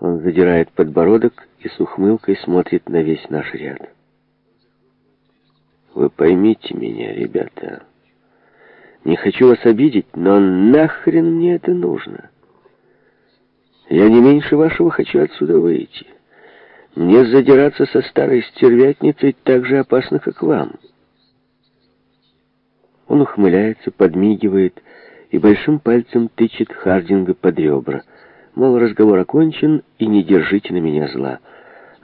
Он задирает подбородок и с ухмылкой смотрит на весь наш ряд. Вы поймите меня, ребята. Не хочу вас обидеть, но нахрен мне это нужно? Я не меньше вашего хочу отсюда выйти. Мне задираться со старой стервятницей так же опасно, как вам. Он ухмыляется, подмигивает и большим пальцем тычет Хардинга под ребра — Мол, разговор окончен, и не держите на меня зла.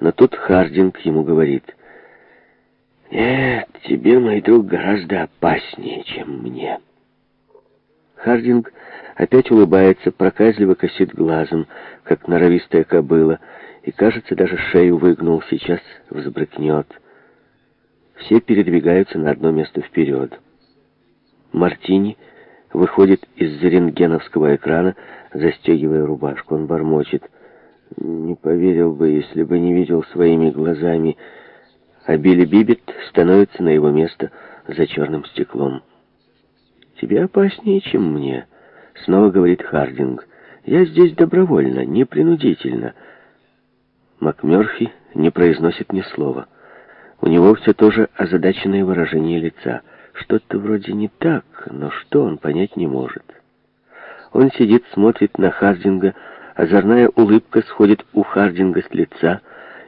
Но тут Хардинг ему говорит. «Нет, тебе, мой друг, гораздо опаснее, чем мне». Хардинг опять улыбается, проказливо косит глазом, как норовистая кобыла, и, кажется, даже шею выгнул, сейчас взбрыкнет. Все передвигаются на одно место вперед. Мартини выходит из-за рентгеновского экрана, застегивая рубашку. Он бормочет. Не поверил бы, если бы не видел своими глазами. А Билли Бибет становится на его место за черным стеклом. «Тебе опаснее, чем мне», — снова говорит Хардинг. «Я здесь добровольно, непринудительно». МакМерфи не произносит ни слова. У него все тоже озадаченное выражение лица — что-то вроде не так, но что он понять не может. Он сидит, смотрит на Хардинга, озорная улыбка сходит у Хардинга с лица,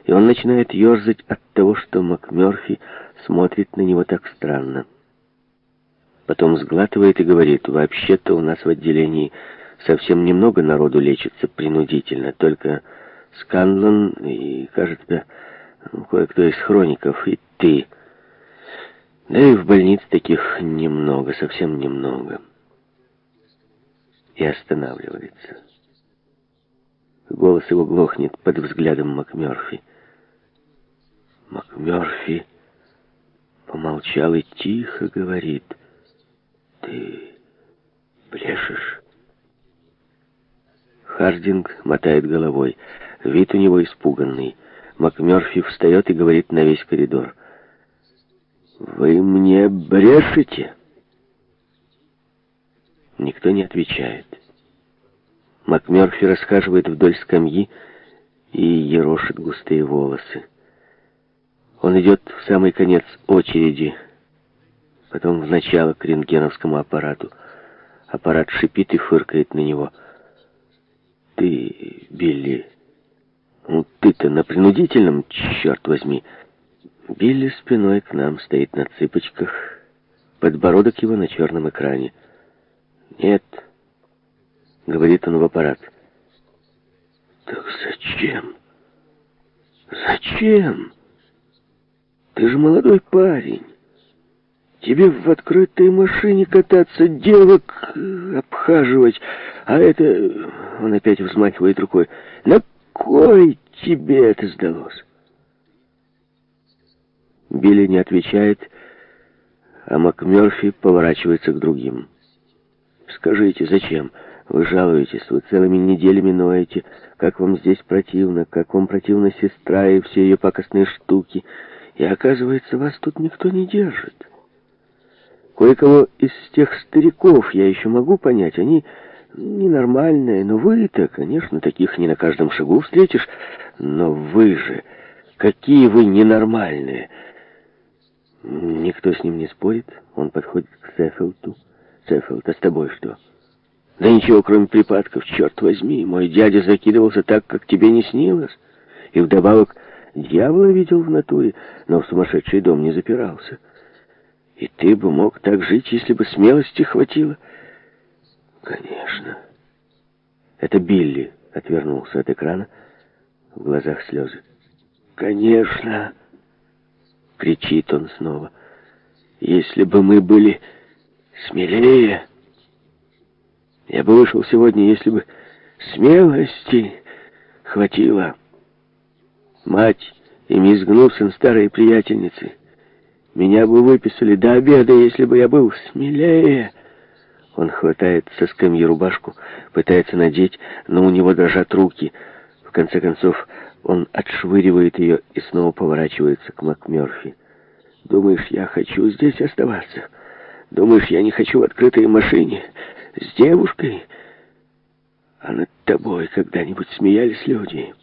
и он начинает ерзать от того, что МакМерфи смотрит на него так странно. Потом сглатывает и говорит, «Вообще-то у нас в отделении совсем немного народу лечится принудительно, только Сканлон и, кажется, кое-кто из хроников, и ты». Да и в больнице таких немного, совсем немного. И останавливается. Голос его глохнет под взглядом МакМёрфи. МакМёрфи помолчал и тихо говорит. «Ты брешешь?» Хардинг мотает головой. Вид у него испуганный. МакМёрфи встает и говорит на весь коридор. «Вы мне брешете?» Никто не отвечает. МакМерфи рассказывает вдоль скамьи и ерошит густые волосы. Он идет в самый конец очереди, потом в начало к рентгеновскому аппарату. Аппарат шипит и фыркает на него. «Ты, Билли, ну ты-то на принудительном, черт возьми!» Билли спиной к нам стоит на цыпочках, подбородок его на черном экране. «Нет», — говорит он в аппарат. «Так зачем? Зачем? Ты же молодой парень. Тебе в открытой машине кататься, девок э, обхаживать, а это...» Он опять взмахивает рукой. «На кой тебе это сдалось?» Билли не отвечает, а МакМёрфи поворачивается к другим. «Скажите, зачем? Вы жалуетесь, вы целыми неделями ноете. Как вам здесь противно, как вам противна сестра и все ее пакостные штуки. И оказывается, вас тут никто не держит. Кое-кого из тех стариков я еще могу понять, они ненормальные, но вы-то, конечно, таких не на каждом шагу встретишь, но вы же, какие вы ненормальные!» Никто с ним не спорит. Он подходит к Сеффилду. Сеффилд, а с тобой что? Да ничего, кроме припадков, черт возьми. Мой дядя закидывался так, как тебе не снилось. И вдобавок дьявола видел в натуре, но в сумасшедший дом не запирался. И ты бы мог так жить, если бы смелости хватило. Конечно. Это Билли отвернулся от экрана, в глазах слезы. Конечно. — кричит он снова. «Если бы мы были смелее, я бы вышел сегодня, если бы смелости хватило». Мать и мисс Гнусон, старые приятельницы, меня бы выписали до обеда, если бы я был смелее. Он хватает со скамьи рубашку, пытается надеть, но у него дрожат руки. В конце концов, он отшвыривает ее и снова поворачивается к МакМерфи. «Думаешь, я хочу здесь оставаться? Думаешь, я не хочу в открытой машине? С девушкой? А над тобой когда-нибудь смеялись люди?»